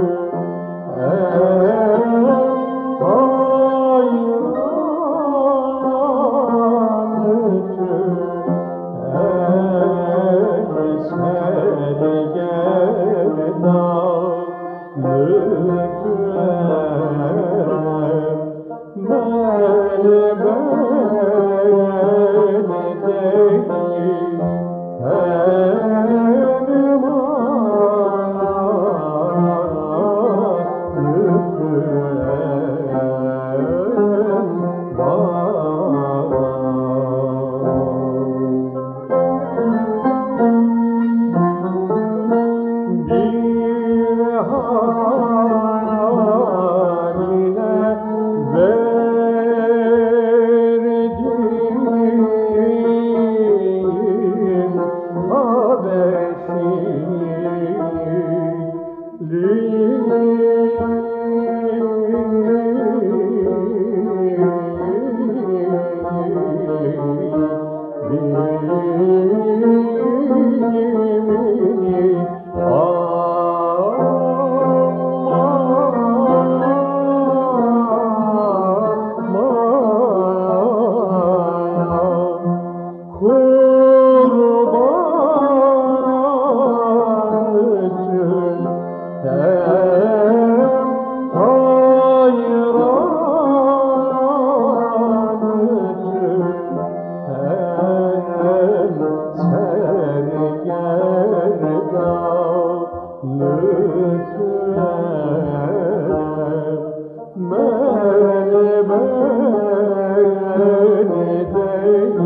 Oh. Mene beni değil